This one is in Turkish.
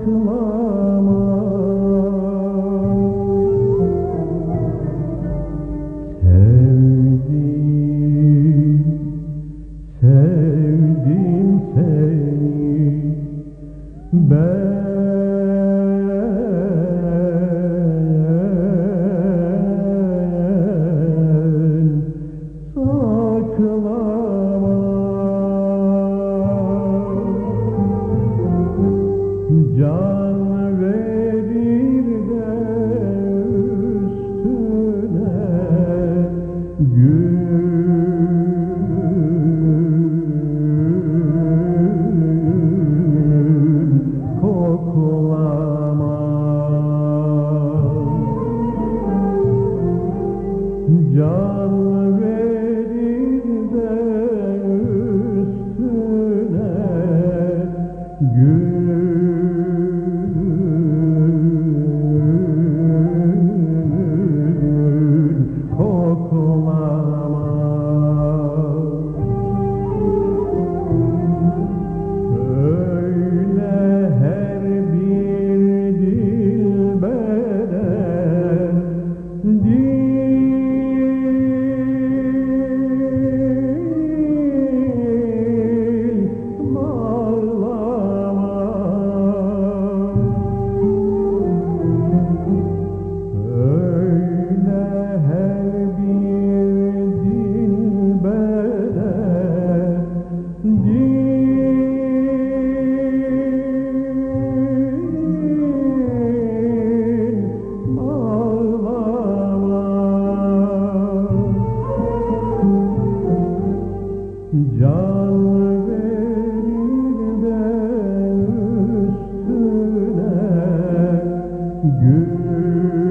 bakma koklamam Can you.